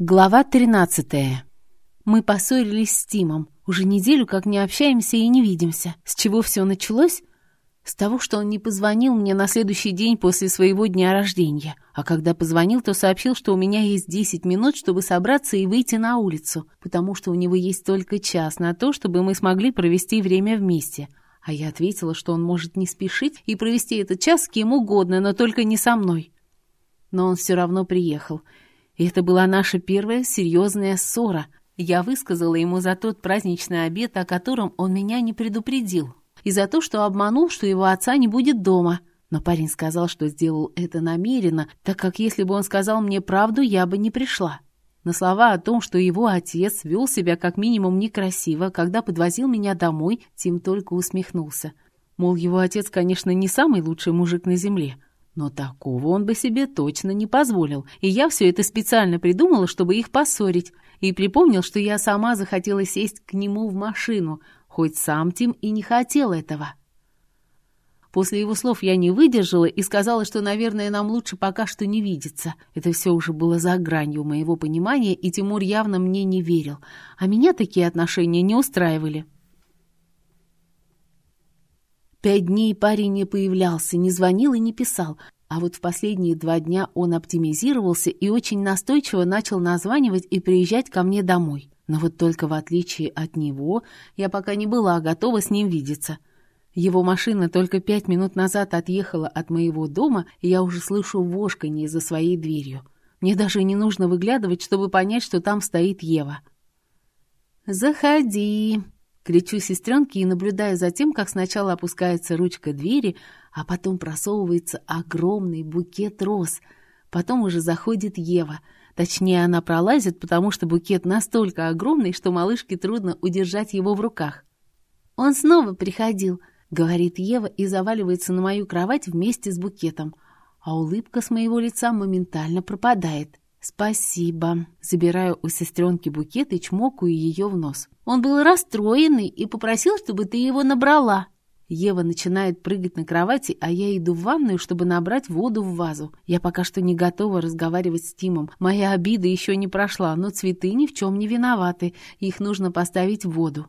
Глава 13. Мы поссорились с Тимом. Уже неделю как не общаемся и не видимся. С чего все началось? С того, что он не позвонил мне на следующий день после своего дня рождения. А когда позвонил, то сообщил, что у меня есть 10 минут, чтобы собраться и выйти на улицу, потому что у него есть только час на то, чтобы мы смогли провести время вместе. А я ответила, что он может не спешить и провести этот час с кем угодно, но только не со мной. Но он все равно приехал. И это была наша первая серьезная ссора. Я высказала ему за тот праздничный обед, о котором он меня не предупредил. И за то, что обманул, что его отца не будет дома. Но парень сказал, что сделал это намеренно, так как если бы он сказал мне правду, я бы не пришла. На слова о том, что его отец вел себя как минимум некрасиво, когда подвозил меня домой, Тим только усмехнулся. Мол, его отец, конечно, не самый лучший мужик на земле, но такого он бы себе точно не позволил, и я все это специально придумала, чтобы их поссорить, и припомнил, что я сама захотела сесть к нему в машину, хоть сам Тим и не хотел этого. После его слов я не выдержала и сказала, что, наверное, нам лучше пока что не видеться. Это все уже было за гранью моего понимания, и Тимур явно мне не верил. А меня такие отношения не устраивали. Пять дней парень не появлялся, не звонил и не писал, а вот в последние два дня он оптимизировался и очень настойчиво начал названивать и приезжать ко мне домой. Но вот только в отличие от него, я пока не была готова с ним видеться. Его машина только пять минут назад отъехала от моего дома, и я уже слышу вошканье за своей дверью. Мне даже не нужно выглядывать, чтобы понять, что там стоит Ева. «Заходи!» Кричу сестренке и наблюдаю за тем, как сначала опускается ручка двери, а потом просовывается огромный букет роз. Потом уже заходит Ева. Точнее, она пролазит, потому что букет настолько огромный, что малышке трудно удержать его в руках. «Он снова приходил», — говорит Ева и заваливается на мою кровать вместе с букетом. А улыбка с моего лица моментально пропадает. «Спасибо». Забираю у сестренки букет и чмокаю ее в нос. Он был расстроенный и попросил, чтобы ты его набрала. Ева начинает прыгать на кровати, а я иду в ванную, чтобы набрать воду в вазу. Я пока что не готова разговаривать с Тимом. Моя обида еще не прошла, но цветы ни в чем не виноваты. Их нужно поставить в воду.